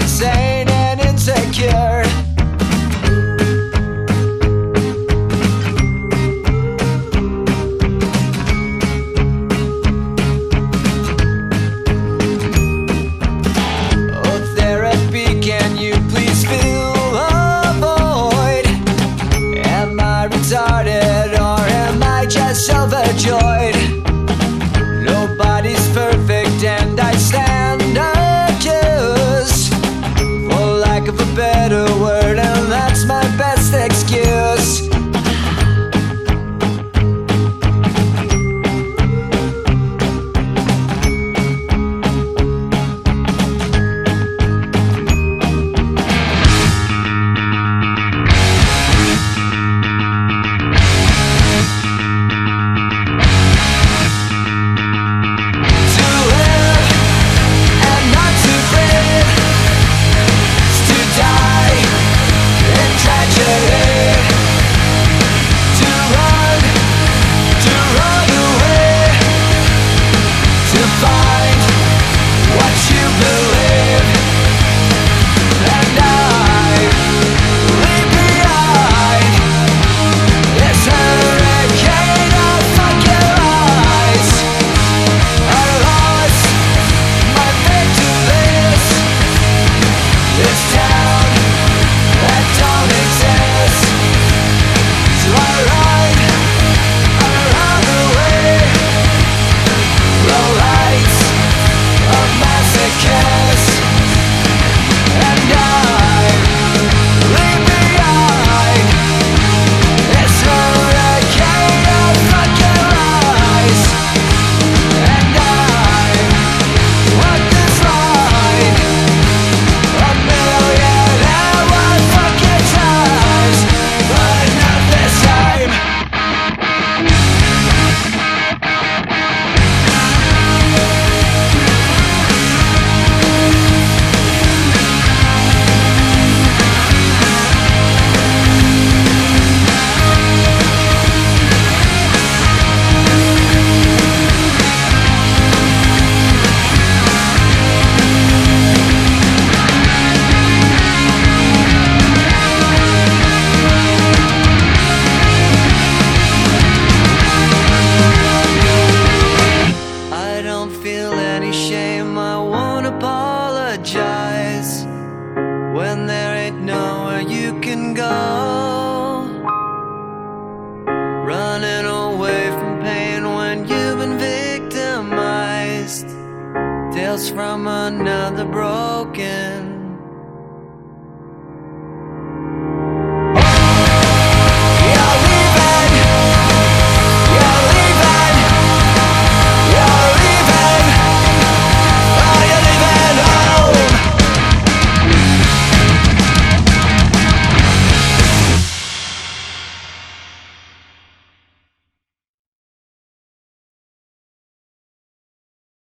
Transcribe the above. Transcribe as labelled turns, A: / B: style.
A: insane. Tales from another broken